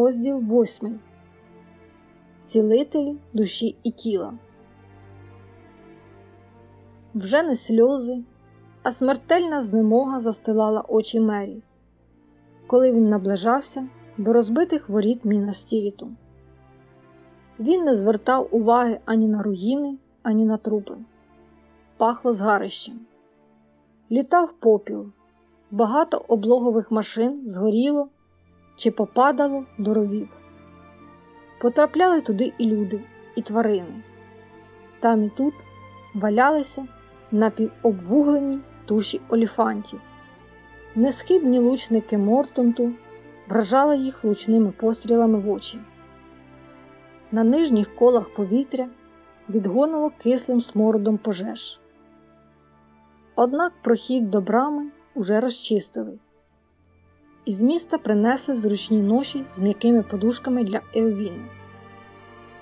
Розділ восьмий. Цілителі душі і тіла. Вже не сльози, а смертельна знемога застилала очі Меррі, коли він наближався до розбитих воріт Мінас-Тіріту. Він не звертав уваги ані на руїни, ані на трупи. Пахло згарищем. Літав попіл, багато облогових машин згоріло чи попадало до ровів. Потрапляли туди і люди, і тварини. Там і тут валялися напівобвуглені туші оліфантів. Несхибні лучники Мортонту вражали їх лучними пострілами в очі. На нижніх колах повітря відгонило кислим смородом пожеж. Однак прохід до брами уже розчистили. Із міста принесли зручні ноші з м'якими подушками для Еовіни.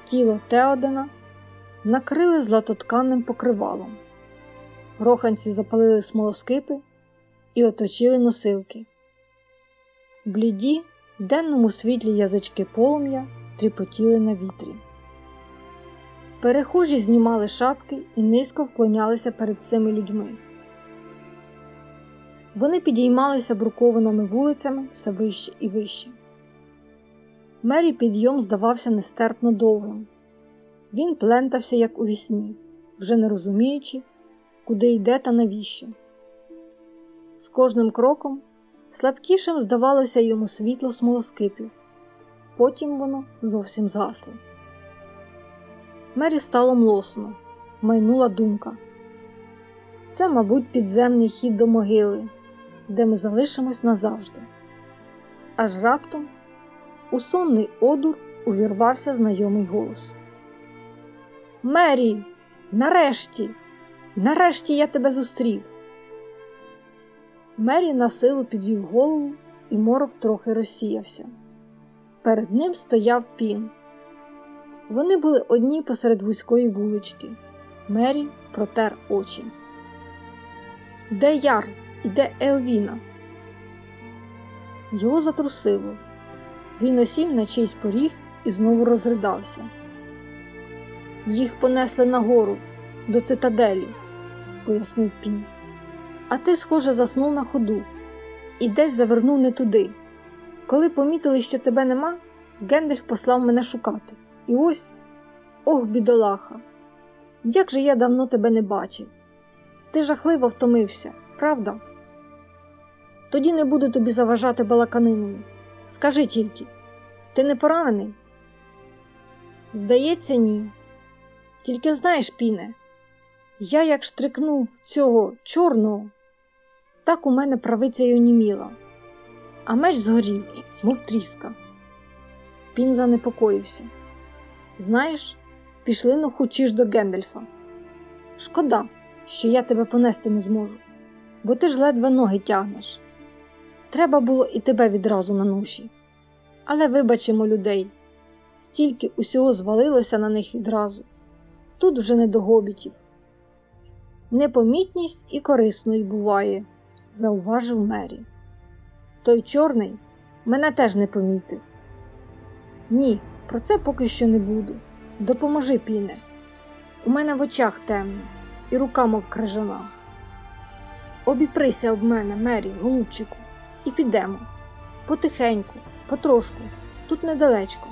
Тіло Теодена накрили златотканним покривалом. Роханці запалили смолоскипи і оточили носилки. Бліді, в денному світлі язички полум'я тріпотіли на вітрі. Перехожі знімали шапки і низько вклонялися перед цими людьми. Вони підіймалися брукованими вулицями все вище і вище. Мері підйом здавався нестерпно довгим. Він плентався, як у вісні, вже не розуміючи, куди йде та навіщо. З кожним кроком слабкішим здавалося йому світло смолоскипів, потім воно зовсім згасло. Мері стало млосно, майнула думка. Це, мабуть, підземний хід до могили, де ми залишимось назавжди. Аж раптом у сонний одур увірвався знайомий голос. Мері, нарешті, нарешті я тебе зустрів. Мері на силу підвів голову, і морок трохи розсіявся. Перед ним стояв пін. Вони були одні посеред вузької вулички. Мері протер очі. Де Ярл і де Еовіна? Його затрусило. Він осів на чийсь поріг і знову розридався. Їх понесли нагору до цитаделі, пояснив пін. А ти, схоже, заснув на ходу і десь завернув не туди. Коли помітили, що тебе нема, Гендальф послав мене шукати. І ось ох, бідолаха! Як же я давно тебе не бачив. Ти жахливо втомився, правда? Тоді не буду тобі заважати балаканиною. Скажи тільки, ти не поранений? Здається, ні. Тільки знаєш, піне, я як штрикнув цього чорного, так у мене правиця й оніміла, а меч згорів, мов тріска. Пін занепокоївся. Знаєш, пішли ну хочеш до Гендельфа. Шкода, що я тебе понести не зможу, бо ти ж ледве ноги тягнеш. Треба було і тебе відразу на ноші. Але вибачимо людей, стільки усього звалилося на них відразу. Тут вже не до гобітів. Непомітність і корисною буває, зауважив Мері. Той чорний мене теж не помітив. Ні, про це поки що не буду. Допоможи, піне. У мене в очах темно, і рука мов крижана. Обіприся об мене, Мері, голубчику, і підемо. Потихеньку, потрошку, тут недалечко.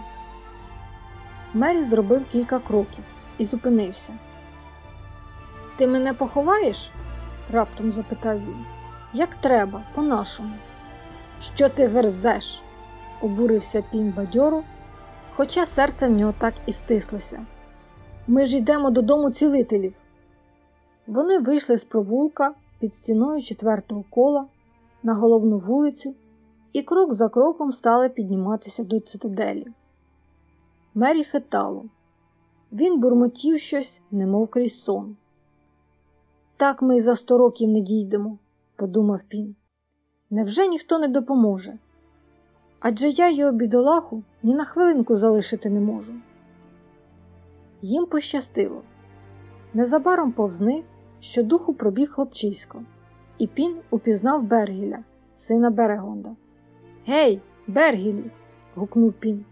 Мері зробив кілька кроків і зупинився. Ти мене поховаєш? раптом запитав він. Як треба, по-нашому. Що ти верзеш? обурився пінь бадьоро, хоча серце в нього так і стислося. Ми ж йдемо додому цілителів. Вони вийшли з провулка під стіною четвертого кола на головну вулицю і крок за кроком стали підніматися до цитаделі. Мері хитало. Він бурмотів щось, немов крізь сон. Так ми й за сто років не дійдемо, подумав Пін. Невже ніхто не допоможе? Адже я його бідолаху ні на хвилинку залишити не можу. Їм пощастило. Незабаром повз них щодуху пробіг хлопчисько, і Пін упізнав Бергіля, сина Берегонда. Гей, Бергілі! гукнув пін.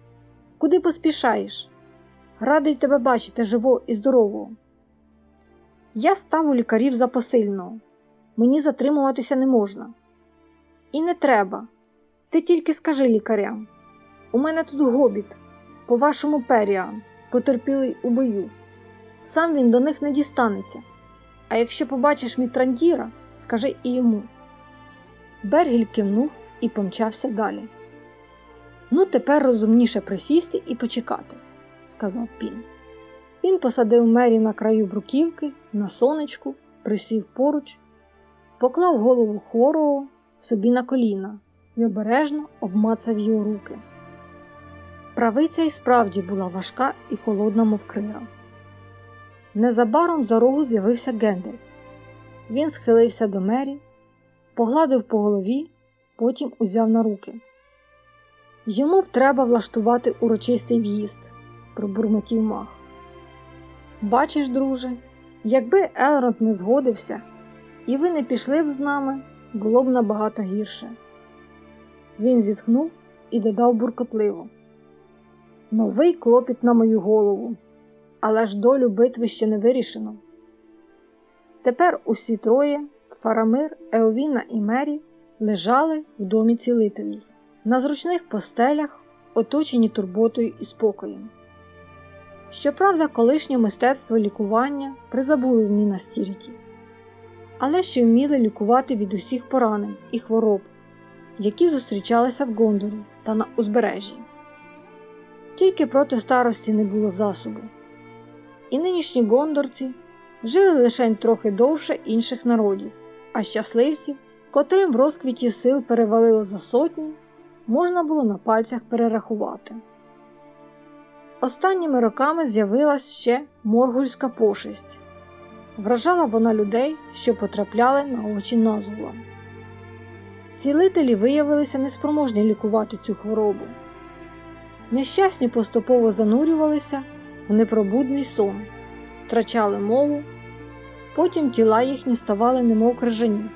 Куди поспішаєш? Радий тебе бачити живо і здорового. Я став у лікарів за посильного. Мені затримуватися не можна. І не треба. Ти тільки скажи лікарям. У мене тут гобіт, по вашому періан, потерпілий у бою. Сам він до них не дістанеться. А якщо побачиш Мітрандіра, скажи і йому. Бергіль кивнув і помчався далі. Ну, тепер розумніше присісти і почекати, сказав Пін. Він посадив мері на краю бруківки, на сонечку, присів поруч, поклав голову хворого собі на коліна і обережно обмацав його руки. Правиця і справді була важка і холодна, мов крира. Незабаром за рогу з'явився Гендель. Він схилився до мері, погладив по голові, потім узяв на руки. Йому б треба влаштувати урочистий в'їзд, пробурмотів мах. Бачиш, друже, якби Елронд не згодився, і ви не пішли б з нами, було б набагато гірше. Він зітхнув і додав буркотливо. Новий клопіт на мою голову, але ж долю битви ще не вирішено. Тепер усі троє Фарамир, Еовіна і Мері лежали в домі цілителів на зручних постелях, оточені турботою і спокоєм. Щоправда, колишнє мистецтво лікування призабули в Мінас-Тіріті, але ще вміли лікувати від усіх поранень і хвороб, які зустрічалися в Гондорі та на узбережжі. Тільки проти старості не було засобу. І нинішні гондорці жили лише трохи довше інших народів, а щасливців, котрим в розквіті сил перевалило за сотні, можна було на пальцях перерахувати. Останніми роками з'явилась ще моргульська пошесть. Вражала вона людей, що потрапляли на очі назула. Цілителі виявилися неспроможні лікувати цю хворобу. Нещасні поступово занурювалися в непробудний сон, втрачали мову, потім тіла їхні ставали немов крижані,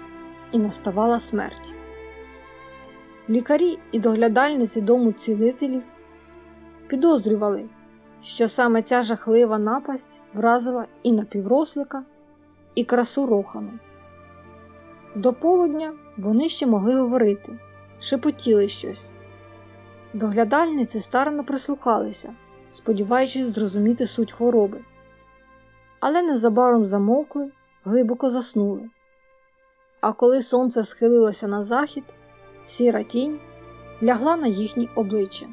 і наставала смерть. Лікарі і доглядальниці дому цілителів підозрювали, що саме ця жахлива напасть вразила і напіврослика, і красу рохану. До полудня вони ще могли говорити, шепотіли щось. Доглядальниці старано прислухалися, сподіваючись зрозуміти суть хвороби, але незабаром замовкли, глибоко заснули. А коли сонце схилилося на захід, сіра тінь лягла на їхні обличчя.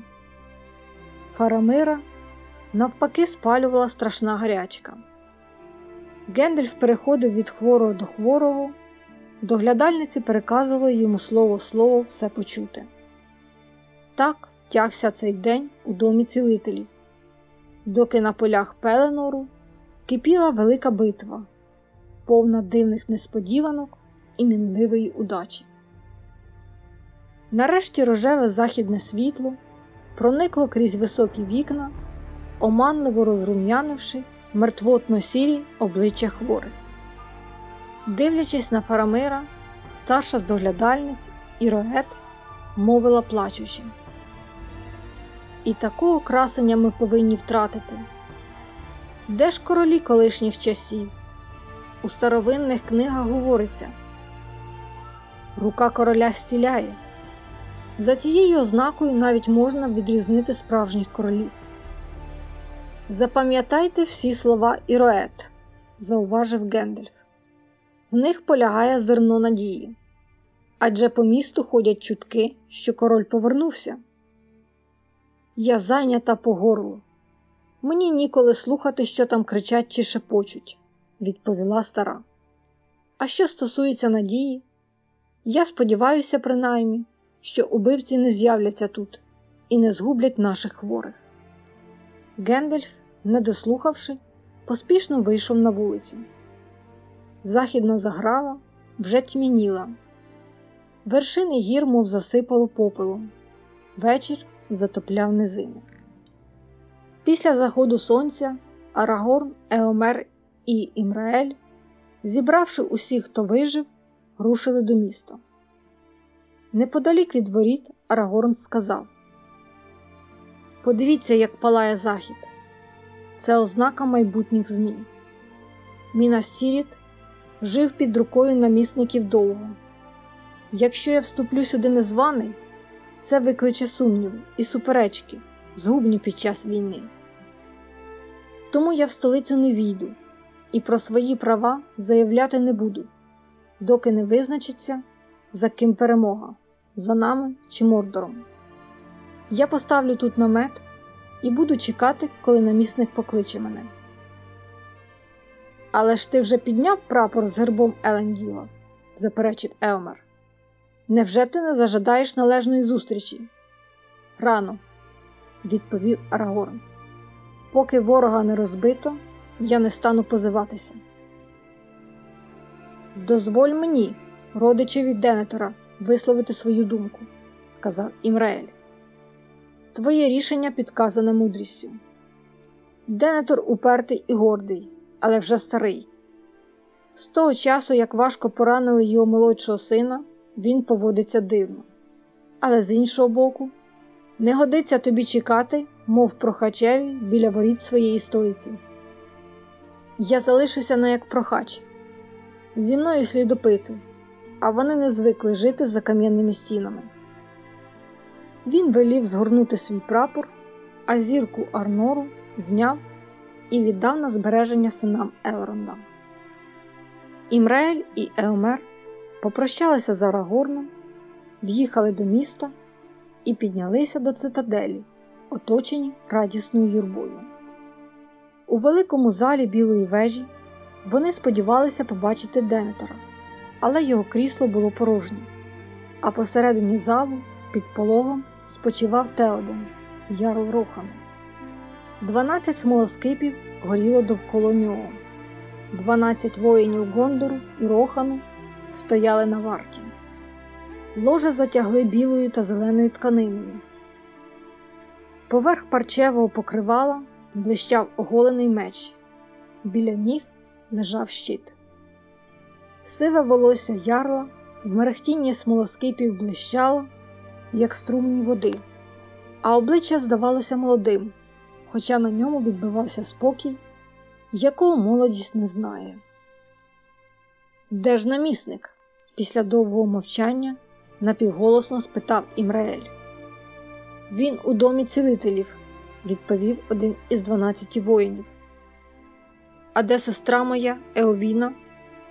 Фарамира навпаки спалювала страшна гарячка. Гендельф переходив від хворого до хворого, доглядальниці переказували йому слово слово все почуте. Так тягся цей день у домі цілителів, доки на полях Пеленору кипіла велика битва, повна дивних несподіванок і мінливої удачі. Нарешті рожеве західне світло проникло крізь високі вікна, оманливо розрум'янивши мертвотно сірі обличчя хворих. Дивлячись на Фарамира, старша з доглядальниць і рогет мовила плачучи. І такого красення ми повинні втратити. Де ж королі колишніх часів? У старовинних книгах говориться рука короля стіляє. За цією ознакою навіть можна відрізнити справжніх королів. Запам'ятайте всі слова Іроет, зауважив Гендельф. В них полягає зерно надії. Адже по місту ходять чутки, що король повернувся. Я зайнята по горлу. Мені ніколи слухати, що там кричать чи шепочуть, відповіла стара. А що стосується надії, я сподіваюся, принаймні, що убивці не з'являться тут і не згублять наших хворих. Гендельф, не дослухавши, поспішно вийшов на вулицю. Західна заграва вже тьмяніла. Вершини гір, мов засипало попелом. Вечір затопляв низини. Після заходу сонця Арагорн, Еомер і Імраель, зібравши усіх, хто вижив, рушили до міста. Неподалік від воріт Арагорн сказав: Подивіться, як палає захід. Це ознака майбутніх змін. Мінас Тіріт жив під рукою намісників довго. Якщо я вступлю сюди незваний, це викличе сумніви і суперечки, згубні під час війни. Тому я в столицю не війду і про свої права заявляти не буду, доки не визначиться, за ким перемога, за нами чи мордором. Я поставлю тут намет і буду чекати, коли намісник покличе мене. Але ж ти вже підняв прапор з гербом Еленділа, заперечив Елмер. Невже ти не зажадаєш належної зустрічі? Рано, відповів Арагорн. Поки ворога не розбито, я не стану позиватися. Дозволь мені, родичеві Денетора, висловити свою думку, сказав Імраель. Твоє рішення підказане мудрістю. Денетор упертий і гордий, але вже старий. З того часу, як важко поранили його молодшого сина, він поводиться дивно. Але з іншого боку, не годиться тобі чекати, мов прохачеві біля воріт своєї столиці. Я залишуся не як прохач. Зі мною слідопити, а вони не звикли жити за кам'яними стінами. Він велів згорнути свій прапор, а зірку Арнору зняв і віддав на збереження синам Елронда. Імраель і Еомер попрощалися з Арагорном, в'їхали до міста і піднялися до цитаделі, оточені радісною юрбою. У великому залі білої вежі вони сподівалися побачити Денетора, але його крісло було порожнє, а посередині залу під пологом спочивав Теоден, Ярл Рохана. Дванадцять смолоскипів горіло довкола нього. Дванадцять воїнів Гондору і Рохану стояли на варті. Ложе затягли білою та зеленою тканиною. Поверх парчевого покривала блищав оголений меч. Біля ніг лежав щит. Сиве волосся ярла в мерехтінні смолоскипів блищало, як струмні води, а обличчя здавалося молодим, хоча на ньому відбивався спокій, якого молодість не знає. Де ж намісник? Після довгого мовчання напівголосно спитав Імраель. Він у домі цілителів, відповів один із дванадцяти воїнів. А де сестра моя, Еовіна?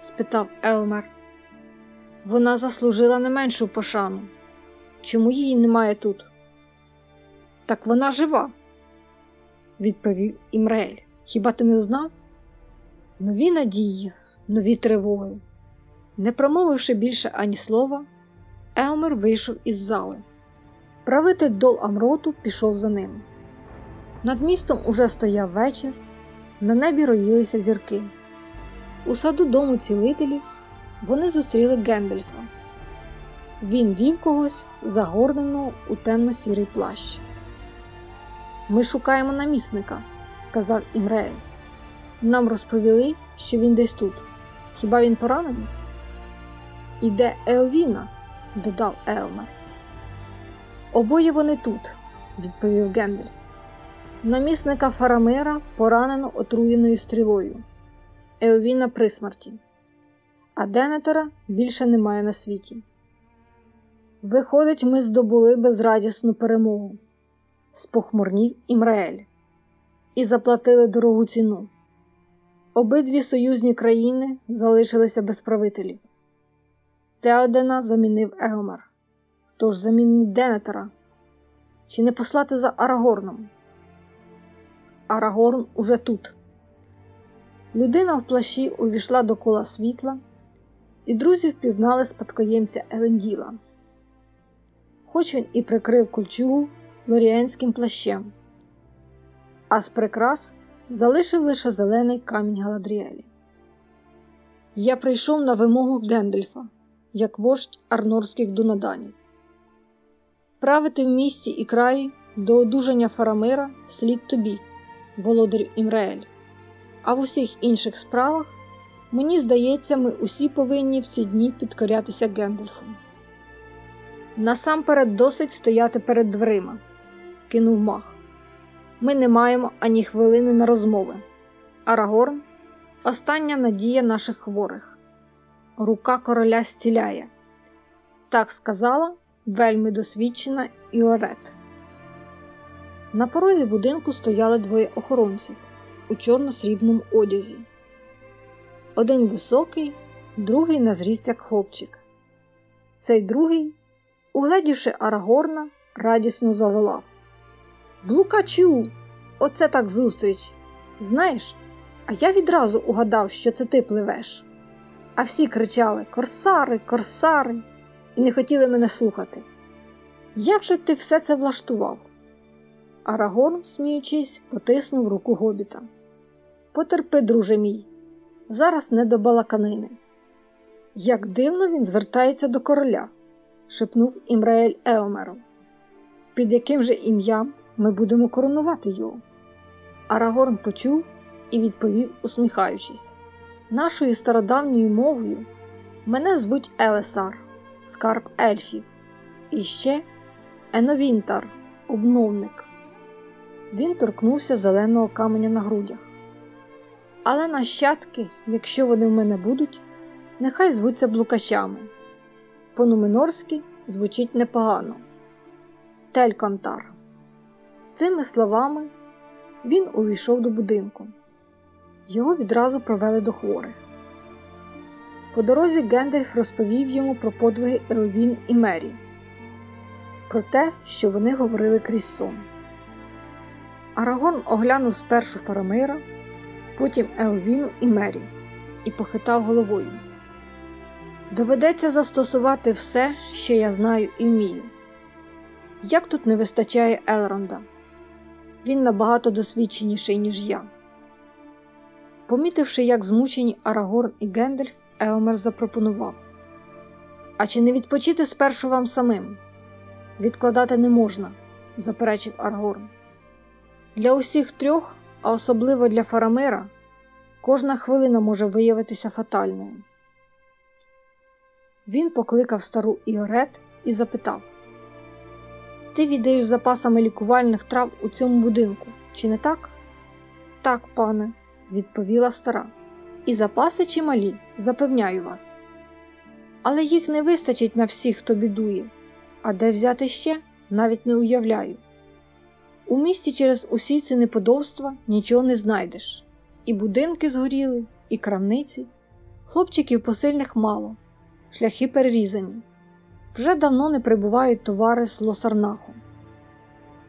спитав Елмер. Вона заслужила не меншу пошану. Чому її немає тут? Так вона жива, відповів Імраель. Хіба ти не знав? Нові надії, нові тривоги. Не промовивши більше ані слова, Елмер вийшов із зали. Правитель дол Амроту пішов за ним. Над містом уже стояв вечір, на небі роїлися зірки. У саду дому цілителів вони зустріли Гендельфа. Він вів когось загорненого у темно-сірий плащ. Ми шукаємо намісника, сказав Імреель. Нам розповіли, що він десь тут. Хіба він поранений? Іде Еовіна, додав Елмер. Обоє вони тут, відповів Гендель. Намісника Фарамира поранено отруєною стрілою. Еовіна при смерті, а Денетера більше немає на світі. Виходить, ми здобули безрадісну перемогу, спохмурнів Імраель, і заплатили дорогу ціну. Обидві союзні країни залишилися без правителів. Теодена замінив Егомер. Хто ж замінить Денетера? Чи не послати за Арагорном? Арагорн уже тут. Людина в плащі увійшла до кола світла, і друзі впізнали спадкоємця Еленділа. Хоч він і прикрив кульчугу лоріенським плащем, а з прикрас залишив лише зелений камінь Галадріелі. Я прийшов на вимогу Гендельфа, як вождь арнорських дунаданів. Правити в місті і краї до одужання Фарамира слід тобі, володар Імраель. А в усіх інших справах, мені здається, ми усі повинні в ці дні підкорятися Гендельфу. Насамперед досить стояти перед дверима, кинув мах. Ми не маємо ані хвилини на розмови. Арагорн остання надія наших хворих. Рука короля стіляє. Так сказала вельми досвідчена Іорет. На порозі будинку стояли двоє охоронців у чорно-срібному одязі. Один високий, другий на зріст як хлопчик. Цей другий, угледівши Арагорна, радісно заволав. Блукачу, оце так зустріч. Знаєш, а я відразу угадав, що це ти пливеш. А всі кричали Корсари, корсари, і не хотіли мене слухати. Як же ти все це влаштував? Арагорн, сміючись, потиснув руку гобіта. Потерпи, друже мій, зараз не до балаканини. Як дивно він звертається до короля, шепнув Імраель Еомером. Під яким же ім'ям ми будемо коронувати його? Арагорн почув і відповів, усміхаючись. Нашою стародавньою мовою мене звуть Елесар, скарб ельфів, і ще Еновінтар, обновник. Він торкнувся зеленого каменя на грудях. Але нащадки, якщо вони в мене будуть, нехай звуться блукачами. По-нуменорськи звучить непогано. Тельконтар. З цими словами він увійшов до будинку. Його відразу провели до хворих. По дорозі Гендальф розповів йому про подвиги Еовін і Мері, про те, що вони говорили крізь сон. Арагон оглянув спершу Фарамира, потім Еовіну і Мері і похитав головою. Доведеться застосувати все, що я знаю і вмію. Як тут не вистачає Елронда? Він набагато досвідченіший, ніж я. Помітивши, як змучені Арагорн і Гендальф, Еомер запропонував А чи не відпочити спершу вам самим? Відкладати не можна, заперечив Аргорн. Для усіх трьох, а особливо для Фарамира, кожна хвилина може виявитися фатальною. Він покликав стару Іорет і запитав: Ти віддаєш запасами лікувальних трав у цьому будинку, чи не так? Так, пане, відповіла стара. І запаси чималі, запевняю вас. Але їх не вистачить на всіх, хто бідує, а де взяти ще, навіть не уявляю. У місті через усі ці неподобства нічого не знайдеш. І будинки згоріли, і крамниці, хлопчиків посильних мало, шляхи перерізані. Вже давно не прибувають товари з Лосарнаху.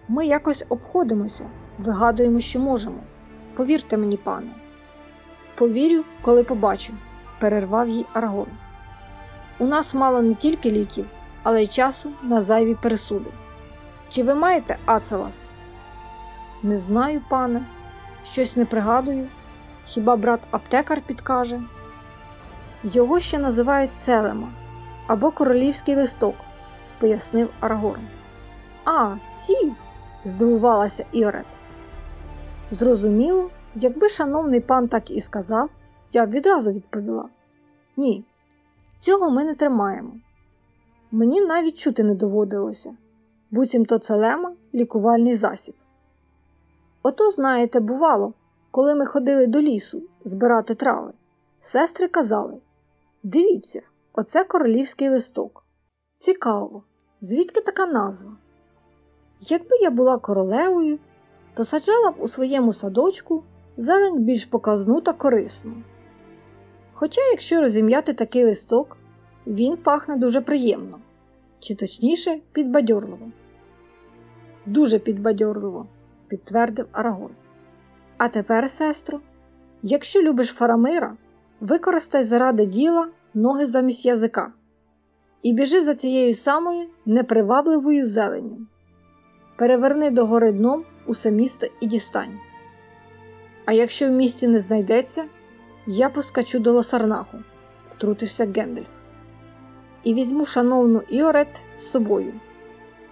Ми якось обходимося, вигадуємо, що можемо. Повірте мені, пане. Повірю, коли побачу, перервав їй Аргон. У нас мало не тільки ліків, але й часу на зайві пересуди. Чи ви маєте Ацелас? Не знаю, пане, щось не пригадую. Хіба брат аптекар підкаже? Його ще називають Целема або королівський листок, пояснив Арагорн. А, ці, здивувалася Іорет. Зрозуміло, якби шановний пан так і сказав, я б відразу відповіла: Ні, цього ми не тримаємо. Мені навіть чути не доводилося, буцімто целема лікувальний засіб. Ото, знаєте, бувало, коли ми ходили до лісу збирати трави, сестри казали: Дивіться, оце королівський листок. Цікаво, звідки така назва? Якби я була королевою, то саджала б у своєму садочку зелень більш показну та корисну. Хоча, якщо розім'яти такий листок, він пахне дуже приємно, чи точніше підбадьорливо. Дуже підбадьорливо, підтвердив Арагон. А тепер, сестро, якщо любиш Фарамира, використай заради діла ноги замість язика і біжи за цією самою непривабливою зеленню. Переверни догори дном усе місто і дістань. А якщо в місті не знайдеться, я поскачу до лосарнаху, втрутився Гендальф. І візьму шановну Іорет з собою.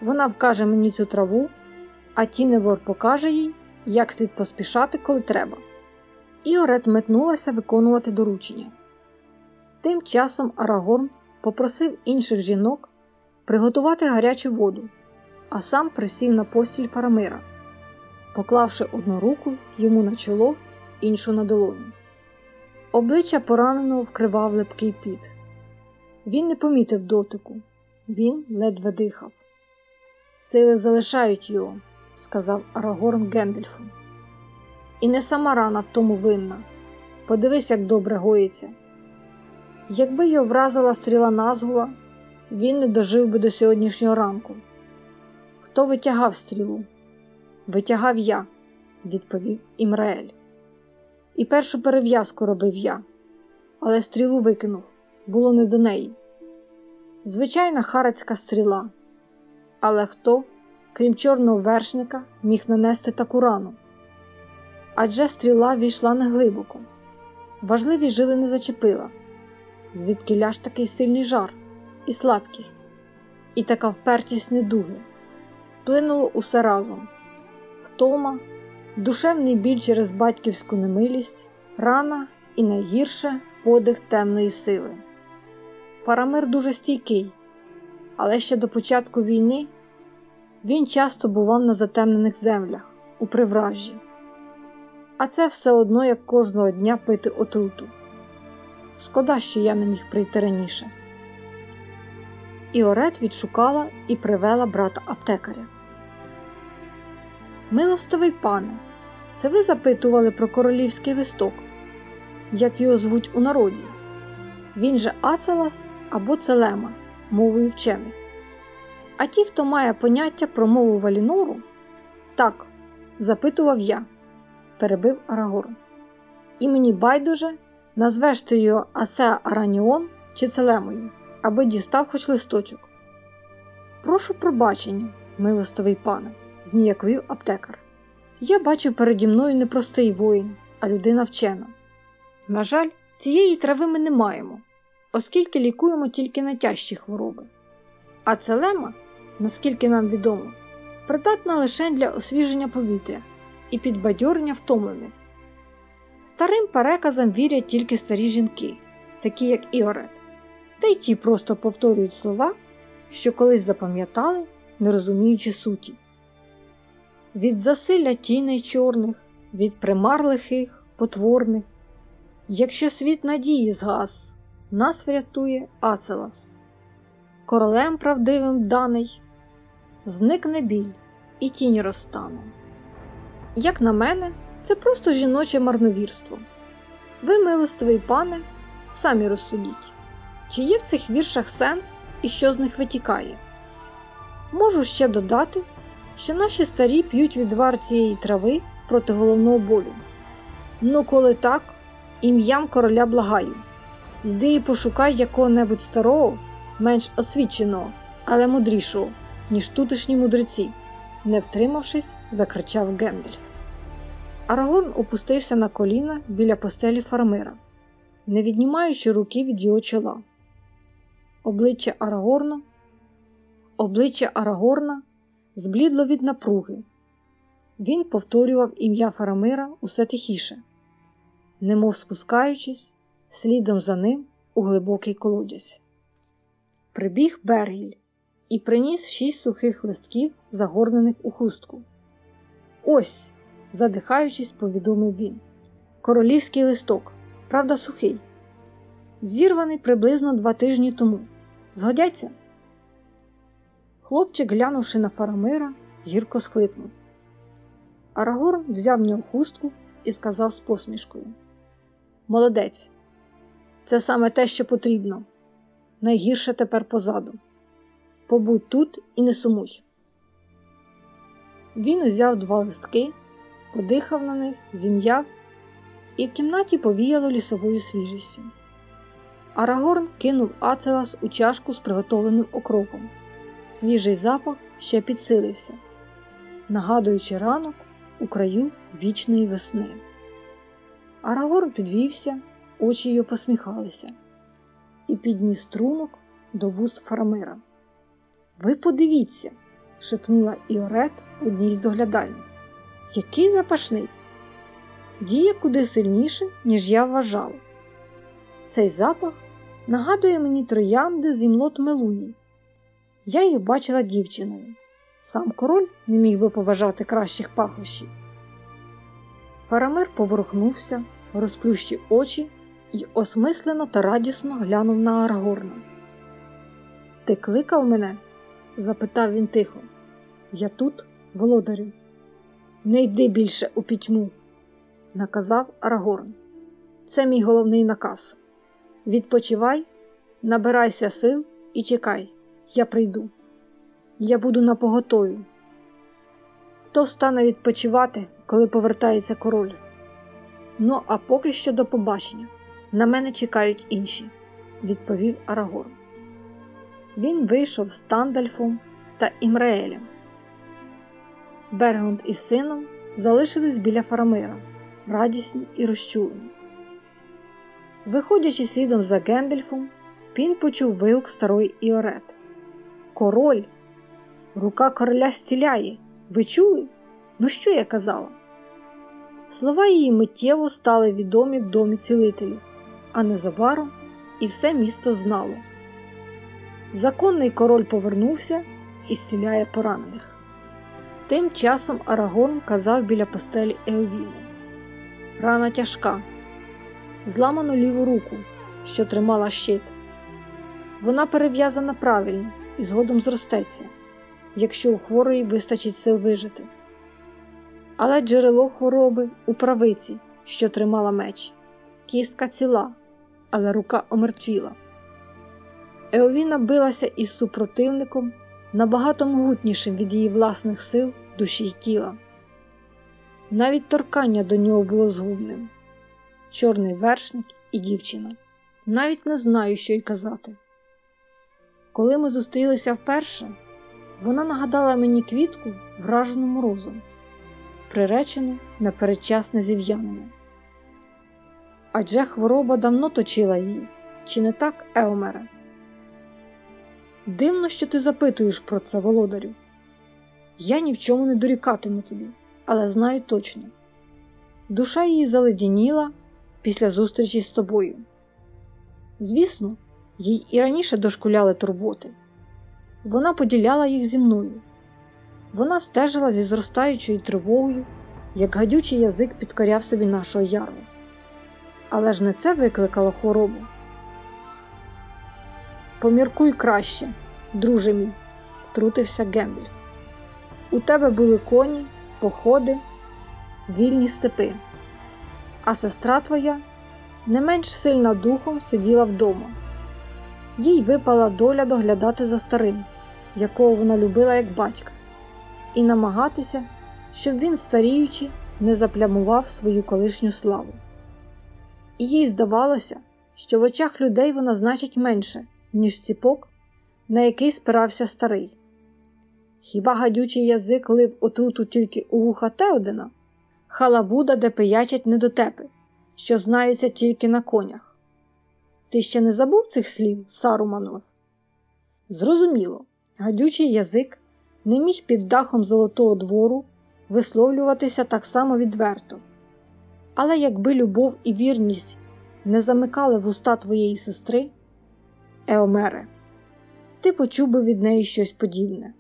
Вона вкаже мені цю траву, а Тіневор покаже їй, як слід поспішати, коли треба. Іорет метнулася виконувати доручення. Тим часом Арагорн попросив інших жінок приготувати гарячу воду, а сам присів на постіль Парамира. поклавши одну руку йому на чоло, іншу на долоню. Обличчя пораненого вкривав липкий піт. Він не помітив дотику, він ледве дихав. Сили залишають його, сказав Арагорн Гендельфу. І не сама рана в тому винна. Подивись, як добре гоїться. Якби його вразила стріла назгула, він не дожив би до сьогоднішнього ранку. Хто витягав стрілу? Витягав я, відповів Імраель. І першу перев'язку робив я, але стрілу викинув, було не до неї. Звичайна харацька стріла. Але хто, крім чорного вершника, міг нанести таку рану? Адже стріла війшла неглибоко. Важливі жили не зачепила, звідки ляж такий сильний жар і слабкість, і така впертість недуги. Плинуло усе разом втома, душевний біль через батьківську немилість, рана і найгірше подих темної сили. Фарамир дуже стійкий, але ще до початку війни він часто бував на затемнених землях у привражі. А це все одно як кожного дня пити отруту. Шкода, що я не міг прийти раніше. Іорет відшукала і привела брата аптекаря. Милостивий пане, це ви запитували про королівський листок, як його звуть у народі. Він же Ацелас або Целема, мовою вчених. А ті, хто має поняття про мову Валінору, так, запитував я, перебив Арагорн. І мені байдуже назвеш ти його Асе Араніон чи Целемою, аби дістав хоч листочок. Прошу пробачення, милостивий пане зніяковів аптекар. Я бачив переді мною не простий воїн, а людина вчена. На жаль, цієї трави ми не маємо, оскільки лікуємо тільки найтяжчі хвороби. А целема, наскільки нам відомо, придатна лише для освіження повітря і підбадьорення втомлених. Старим переказам вірять тільки старі жінки, такі як Іорет, та й ті просто повторюють слова, що колись запам'ятали, не розуміючи суті від засилля тіней чорних, від примар лихих, потворних. Якщо світ надії згас, нас врятує Ацелас. Королем правдивим даний, зникне біль і тінь розтане. Як на мене, це просто жіноче марновірство. Ви, милостивий пане, самі розсудіть, чи є в цих віршах сенс і що з них витікає. Можу ще додати, що наші старі п'ють відвар цієї трави проти головного болю. Ну, коли так, ім'ям короля благаю, йди і пошукай якого-небудь старого, менш освіченого, але мудрішого, ніж тутешні мудреці, не втримавшись, закричав Гендальф. Арагорн опустився на коліна біля постелі фармира, не віднімаючи руки від його чола. Обличчя Арагорна, обличчя Арагорна зблідло від напруги. Він повторював ім'я Фарамира усе тихіше, немов спускаючись слідом за ним у глибокий колодязь. Прибіг Бергіль і приніс шість сухих листків, загорнених у хустку. Ось, задихаючись, повідомив він. Королівський листок, правда, сухий, зірваний приблизно два тижні тому. Згодяться? Хлопчик, глянувши на Фарамира, гірко схлипнув. Арагорн взяв в нього хустку і сказав з посмішкою: Молодець, це саме те, що потрібно. Найгірше тепер позаду. Побудь тут і не сумуй. Він узяв два листки, подихав на них, зім'яв, і в кімнаті повіяло лісовою свіжістю. Арагорн кинув Ацелас у чашку з приготовленим окропом. Свіжий запах ще підсилився, нагадуючи ранок у краю вічної весни. Арагорн підвівся, очі його посміхалися, і підніс струнок до вуст фармира. Ви подивіться, шепнула Іорет одній з доглядальниць. Який запашний! Діє куди сильніше, ніж я вважав. Цей запах нагадує мені троянди з імлот Мелуї. Я їх бачила дівчиною. Сам король не міг би побажати кращих пахощів. Фарамир поворухнувся, розплющив очі і осмислено та радісно глянув на Арагорна. Ти кликав мене? запитав він тихо. Я тут, володарю. Не йди більше у пітьму, наказав Арагорн. Це мій головний наказ. Відпочивай, набирайся сил і чекай, я прийду. Я буду на поготові. Хто стане відпочивати, коли повертається король? Ну, а поки що до побачення. На мене чекають інші, відповів Арагорн. Він вийшов з Тандальфом та Імреелем. Бергунд із сином залишились біля Фарамира, радісні і розчулені. Виходячи слідом за Гендельфом, він почув вигук старої Іорет. Король, рука короля стіляє. Ви чули? Ну, що я казала? Слова її миттєво стали відомі в домі цілителів, а незабаром і все місто знало. Законний король повернувся і стіляє поранених. Тим часом Арагорн казав біля постелі Еовіну. Рана тяжка, зламану ліву руку, що тримала щит. Вона перев'язана правильно і згодом зростеться, якщо у хворої вистачить сил вижити. Але джерело хвороби у правиці, що тримала меч, кістка ціла, але рука омертвіла. Еовіна билася із супротивником набагато могутнішим від її власних сил, душі й тіла. Навіть торкання до нього було згубним чорний вершник і дівчина. Навіть не знаю, що й казати. Коли ми зустрілися вперше, вона нагадала мені квітку, вражену морозом, приречену на передчасне зів'янення. Адже хвороба давно точила її, чи не так, Еомере? Дивно, що ти запитуєш про це, володарю. Я ні в чому не дорікатиму тобі, але знаю точно. Душа її заледяніла після зустрічі з тобою. Звісно, їй і раніше дошкуляли турботи. Вона поділяла їх зі мною. Вона стежила зі зростаючою тривогою, як гадючий язик підкоряв собі нашого яру. Але ж не це викликало хворобу. Поміркуй краще, друже мій, втрутився Гендель. У тебе були коні, походи, вільні степи, а сестра твоя не менш сильна духом сиділа вдома. Їй випала доля доглядати за старим, якого вона любила як батька, і намагатися, щоб він, старіючи, не заплямував свою колишню славу. І їй здавалося, що в очах людей вона значить менше, ніж ціпок, на який спирався старий. Хіба гадючий язик лив отруту тільки у вуха Теодена, халабуда, де пиячать недотепи, що знаються тільки на конях? Ти ще не забув цих слів, Саруманов? Зрозуміло, гадючий язик не міг під дахом Золотого двору висловлюватися так само відверто. Але якби любов і вірність не замикали в уста твоєї сестри, Еомере, ти почув би від неї щось подібне.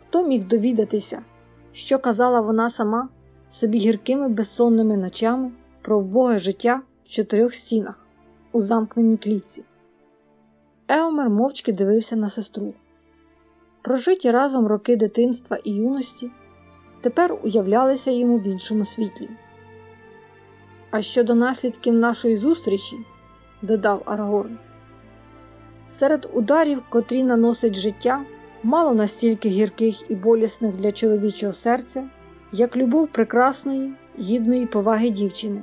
Хто міг довідатися, що казала вона сама собі гіркими безсонними ночами про вбоге життя в чотирьох стінах у замкненій клітці? Еомер мовчки дивився на сестру. Прожиті разом роки дитинства і юності тепер уявлялися йому в іншому світлі. А щодо наслідків нашої зустрічі, додав Арагорн, серед ударів, котрі наносить життя, мало настільки гірких і болісних для чоловічого серця, як любов прекрасної, гідної поваги дівчини,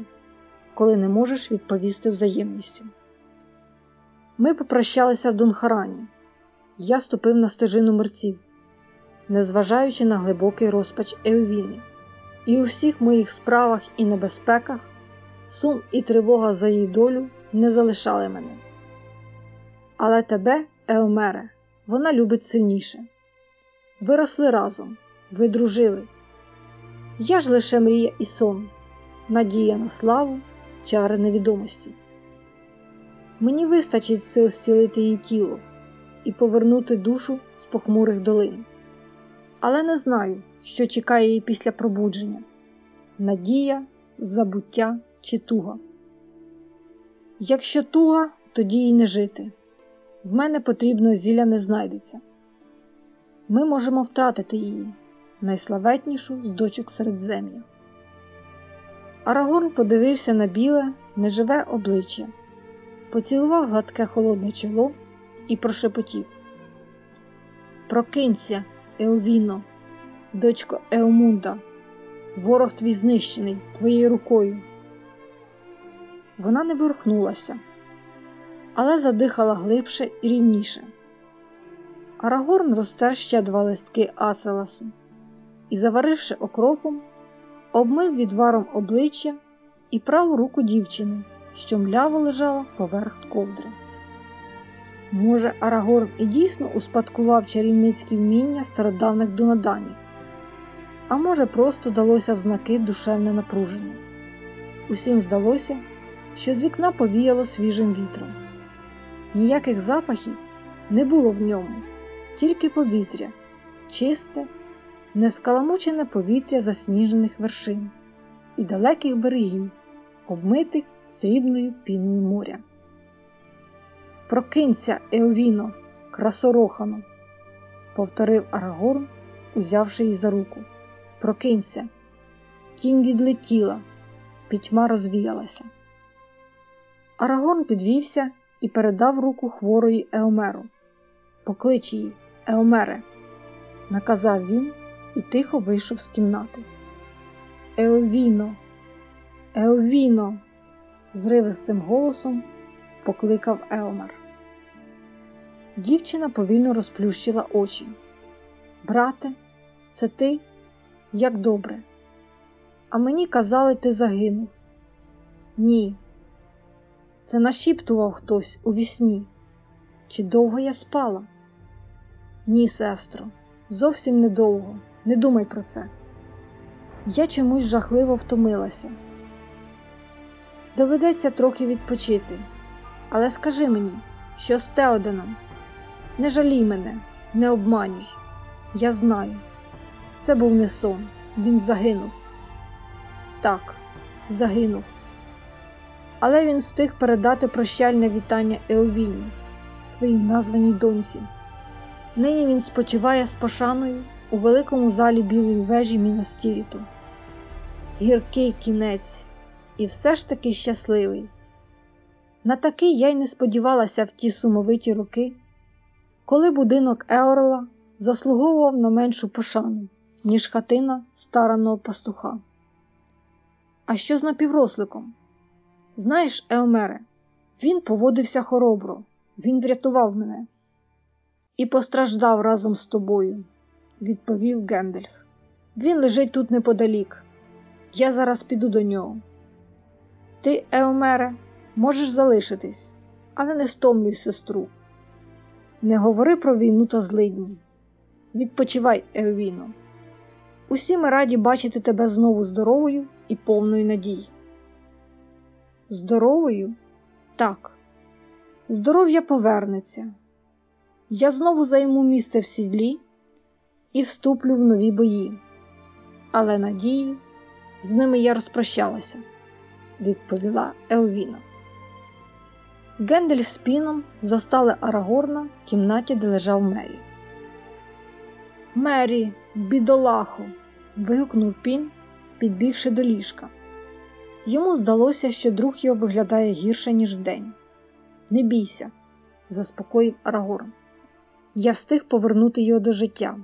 коли не можеш відповісти взаємністю. Ми попрощалися в Дунхарані. Я ступив на стежину мерців, незважаючи на глибокий розпач Еовіни, і у всіх моїх справах і небезпеках сум і тривога за її долю не залишали мене. Але тебе, Еомере, вона любить сильніше. Ви росли разом, ви дружили. Я ж лише мрія і сон, надія на славу, чари невідомості. Мені вистачить сил зцілити її тіло і повернути душу з похмурих долин. Але не знаю, що чекає її після пробудження надія, забуття чи туга. Якщо туга, тоді й не жити. В мене потрібно зілля не знайдеться. Ми можемо втратити її, найславетнішу з дочок середзем'я. Арагорн подивився на біле, неживе обличчя, поцілував гладке холодне чоло і прошепотів. Прокинься, Еовіно, дочко Еомунда, ворог твій знищений твоєю рукою. Вона не ворухнулася, але задихала глибше і рівніше. Арагорн розтер ще два листки Ацеласу і, заваривши окропом, обмив відваром обличчя і праву руку дівчини, що мляво лежала поверх ковдри. Може, Арагорн і дійсно успадкував чарівницькі вміння стародавних дунаданів, а може, просто далося в знаки душевне напруження. Усім здалося, що з вікна повіяло свіжим вітром. Ніяких запахів не було в ньому, тільки повітря, чисте, нескаламучене повітря засніжених вершин і далеких берегів, обмитих срібною піною моря. Прокинься, Еовіно, красорохано, повторив Арагорн, узявши її за руку. Прокинься. Тінь відлетіла, пітьма розвіялася. Арагорн підвівся і передав руку хворої Еомеру. Поклич її, Еомере, наказав він і тихо вийшов з кімнати. Еовіно, Еовіно, зривистим голосом покликав Еомер. Дівчина повільно розплющила очі. Брате, це ти? Як добре. А мені казали, ти загинув. Ні. Це нашіптував хтось у вісні. Чи довго я спала? Ні, сестро, зовсім недовго. Не думай про це. Я чомусь жахливо втомилася. Доведеться трохи відпочити. Але скажи мені, що з Теоденом? Не жалій мене, не обманюй. Я знаю. Це був не сон, він загинув. Так, загинув. Але він встиг передати прощальне вітання Еовіні, своїй названій доньці. Нині він спочиває з пошаною у великому залі білої вежі Мінас-Тіріту. Гіркий кінець, і все ж таки щасливий. На такий я й не сподівалася в ті сумовиті роки, коли будинок Еорла заслуговував на меншу пошану, ніж хатина стараного пастуха. А що з напівросликом? Знаєш, Еомере, він поводився хоробро, він врятував мене і постраждав разом з тобою, відповів Гендельф. Він лежить тут неподалік. Я зараз піду до нього. Ти, Еомере, можеш залишитись, але не стомлюй сестру. Не говори про війну та злидні. Відпочивай, Еовіно. Усі ми раді бачити тебе знову здоровою і повною надій. Здоровою? Так. Здоров'я повернеться. Я знову займу місце в сідлі і вступлю в нові бої. Але надії, з ними я розпрощалася, відповіла Елвіна. Гендель з піном застали Арагорна в кімнаті, де лежав Мері. Мері, бідолахо. вигукнув пін, підбігши до ліжка. Йому здалося, що друг його виглядає гірше, ніж вдень. Не бійся, заспокоїв Арагорн. Я встиг повернути його до життя.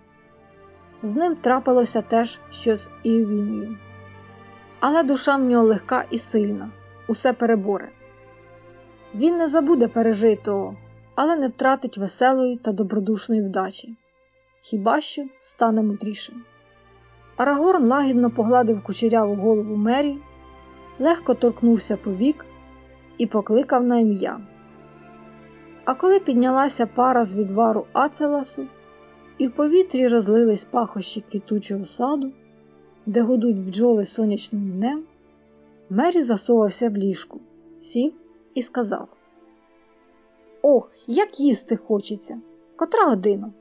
З ним трапилося теж щось і війною. Але душа в нього легка і сильна, усе переборе. Він не забуде пережитого, але не втратить веселої та добродушної вдачі, хіба що стане мудрішим. Арагорн лагідно погладив кучеряву голову Мері, легко торкнувся повік і покликав на ім'я. А коли піднялася пара з відвару Ацеласу, і в повітрі розлились пахощі квітучого саду, де гудуть бджоли сонячним днем, Мері засовався в ліжку, сів і сказав: Ох, як їсти хочеться! Котра година?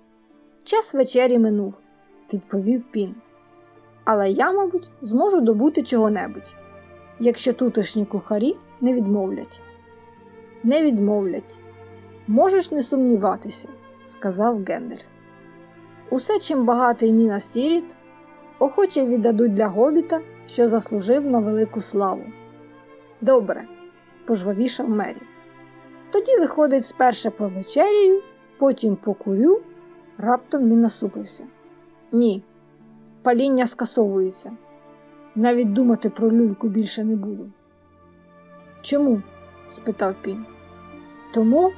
Час вечері минув, відповів пін. Але я, мабуть, зможу добути чого-небудь. якщо тутешні кухарі не відмовлять. Не відмовлять. Можеш не сумніватися, сказав Гендальф. Усе, чим багатий Мінас-Тіріт, охоче віддадуть для гобіта, що заслужив на велику славу. Добре, пожвавішав Мері. Тоді виходить спершу по вечерію, потім покурю, раптом він насупився. Ні, паління скасовується. Навіть думати про люльку більше не буду. Чому? спитав пінь. Тому,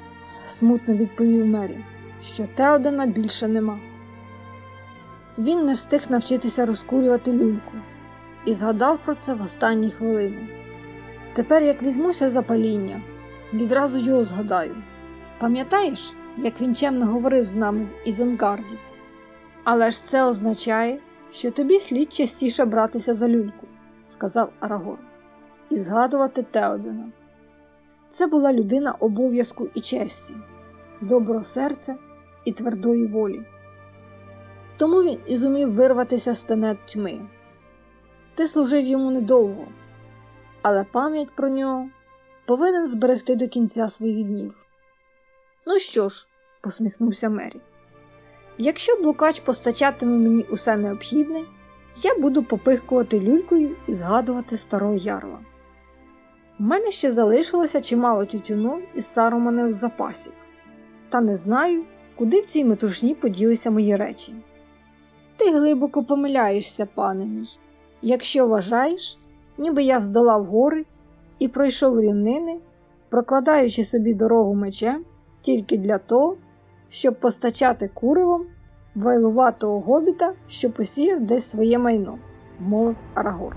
смутно відповів Мері, що Теодена більше нема. Він не встиг навчитися розкурювати люльку і згадав про це в останні хвилини. Тепер, як візьмуся за паління, відразу його згадаю. Пам'ятаєш, як він чемно говорив з нами в Ізенгарді? Але ж це означає, що тобі слід частіше братися за люльку, сказав Арагор, і згадувати Теодена. Це була людина обов'язку і честі, доброго серця і твердої волі. Тому він і зумів вирватися з тенет тьми. Ти служив йому недовго, але пам'ять про нього повинен зберегти до кінця своїх днів. Ну що ж, посміхнувся Мері, якщо блукач постачатиме мені усе необхідне, я буду попихкувати люлькою і згадувати старого ярла. У мене ще залишилося чимало тютюну із сароманих запасів, та не знаю, куди в цій метушні поділися мої речі. Ти глибоко помиляєшся, пане мій, якщо вважаєш, ніби я здолав гори і пройшов рівнини, прокладаючи собі дорогу мечем тільки для того, щоб постачати куривом вайлуватого гобіта, що посіяв десь своє майно, мовив Арагор.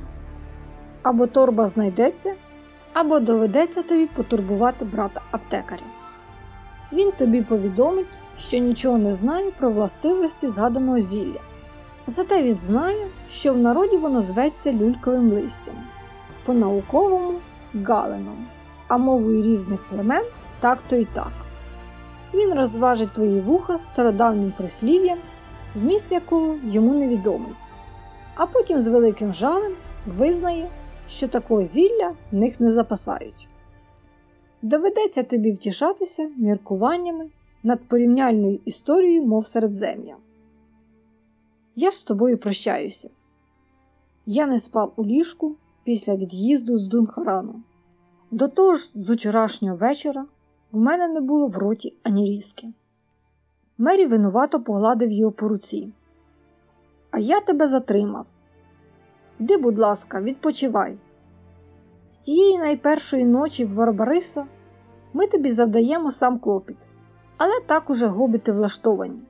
Або торба знайдеться, або доведеться тобі потурбувати брата аптекаря. Він тобі повідомить, що нічого не знає про властивості згаданого зілля. Зате він знає, що в народі воно зветься люльковим листям, по-науковому галеном, а мовою різних племен так то і так. Він розважить твої вуха стародавнім прислів'ям, зміст якого йому невідомий, а потім з великим жалем визнає, що такого зілля в них не запасають. Доведеться тобі втішатися міркуваннями над порівняльною історією, мов середзем'я. Я ж з тобою прощаюся. Я не спав у ліжку після від'їзду з Дунхарану. До того ж, з учорашнього вечора в мене не було в роті ані різки. Мері винувато погладив його по руці. А я тебе затримав. Іди, будь ласка, відпочивай. З тієї найпершої ночі в Барбариса ми тобі завдаємо сам клопіт, але так уже гобити влаштовані.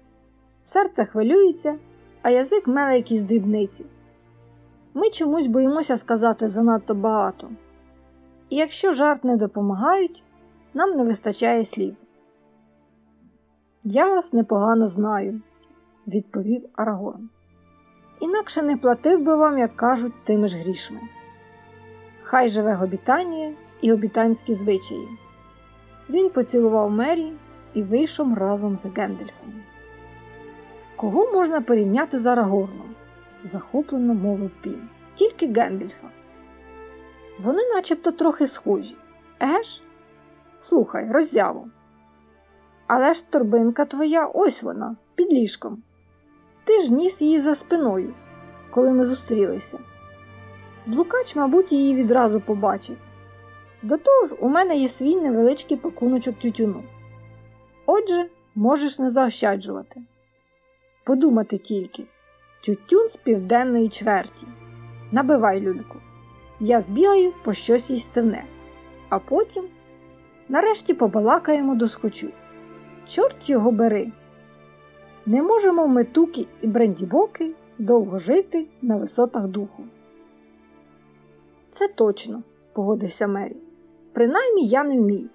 Серце хвилюється а язик меле якісь дрібниці. Ми чомусь боїмося сказати занадто багато, і якщо жарт не допомагають, нам не вистачає слів. Я вас непогано знаю, відповів Арагорн. Інакше не платив би вам, як кажуть, тими ж грішми. Хай живе гобітанія і обітанські звичаї. Він поцілував Мері і вийшов разом з Гендельфом. Кого можна порівняти з Арагорном? захоплено мовив Пін. Тільки Гендельфа. Вони начебто трохи схожі. Еге ж? Слухай, роззяву. Але ж торбинка твоя, ось вона, під ліжком. Ти ж ніс її за спиною, коли ми зустрілися. Блукач, мабуть, її відразу побачив. До того ж, у мене є свій невеличкий пакуночок тютюну. Отже, можеш не заощаджувати. Подумати тільки тютюн з південної чверті. Набивай люльку. Я збігаю по щось їстивне, а потім, нарешті, побалакаємо до схочу. Чорт його бери. Не можемо ми туки і брендібоки довго жити на висотах духу. Це точно, погодився Мері. Принаймні я не вмію.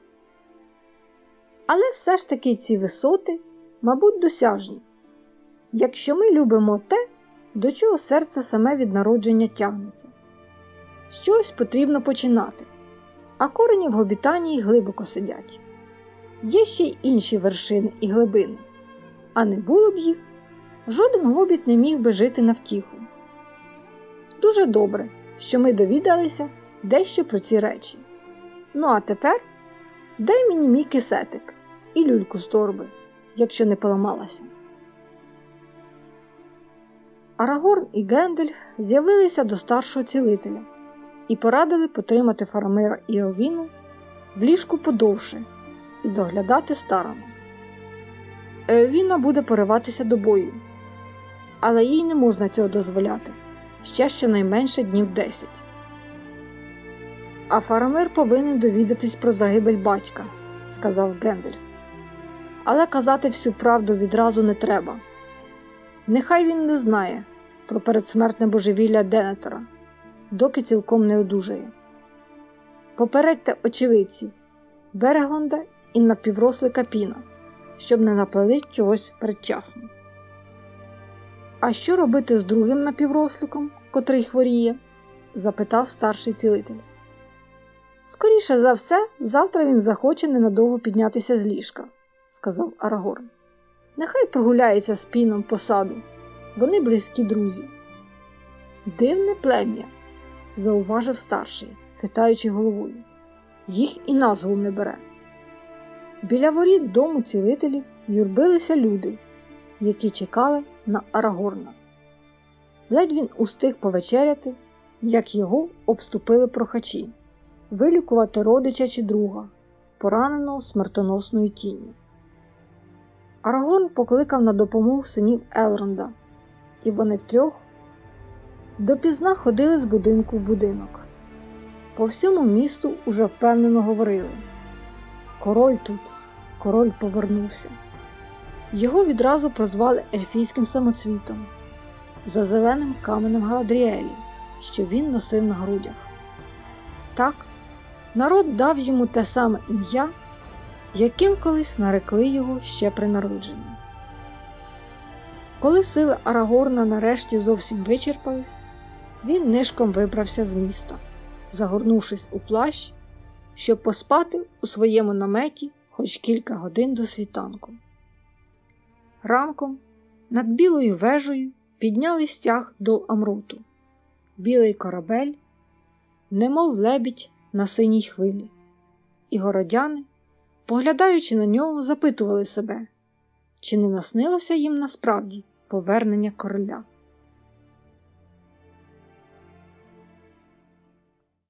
Але все ж таки ці висоти, мабуть, досяжні якщо ми любимо те, до чого серце саме від народження тягнеться. Щось потрібно починати, а корені в гобітанії глибоко сидять. Є ще й інші вершини і глибини, а не було б їх, жоден гобіт не міг би жити на втіху. Дуже добре, що ми довідалися, дещо про ці речі. Ну, а тепер дай мені мій кисетик і люльку з торби, якщо не поламалася. Арагорн і Гендель з'явилися до старшого цілителя і порадили потримати Фарамира і Овіну в ліжку подовше і доглядати старому. Еовіна буде пориватися до бою, але їй не можна цього дозволяти ще щонайменше днів десять. А Фарамир повинен довідатись про загибель батька, сказав Гендель. Але казати всю правду відразу не треба. Нехай він не знає про передсмертне божевілля Денетора, доки цілком не одужає. Попередьте очевидців Берегонда і напіврослика Піна, щоб не наплели чогось передчасно. А що робити з другим напівросликом, котрий хворіє? запитав старший цілитель. Скоріше за все, завтра він захоче ненадовго піднятися з ліжка, сказав Арагорн. Нехай прогуляється з піном по саду. Вони близькі друзі. Дивне плем'я, зауважив старший, хитаючи головою. Їх і назву не бере. Біля воріт дому цілителів юрбилися люди, які чекали на Арагорна. Ледь він устиг повечеряти, як його обступили прохачі, вилікувати родича чи друга, пораненого смертоносною тінню. Арагорн покликав на допомогу синів Елронда, і вони втрьох допізна ходили з будинку в будинок. По всьому місту уже впевнено говорили: Король тут, король повернувся. Його відразу прозвали ельфійським самоцвітом за зеленим каменем Галадріелі, що він носив на грудях. Так, народ дав йому те саме ім'я, яким колись нарекли його ще при народженні. Коли сили Арагорна нарешті зовсім вичерпались, він нишком вибрався з міста, загорнувшись у плащ, щоб поспати у своєму наметі хоч кілька годин до світанку. Ранком над білою вежею підняли стяг до Амруту, білий корабель, немов лебідь на синій хвилі, і городяни, поглядаючи на нього, запитували себе, чи не наснилося їм насправді повернення короля.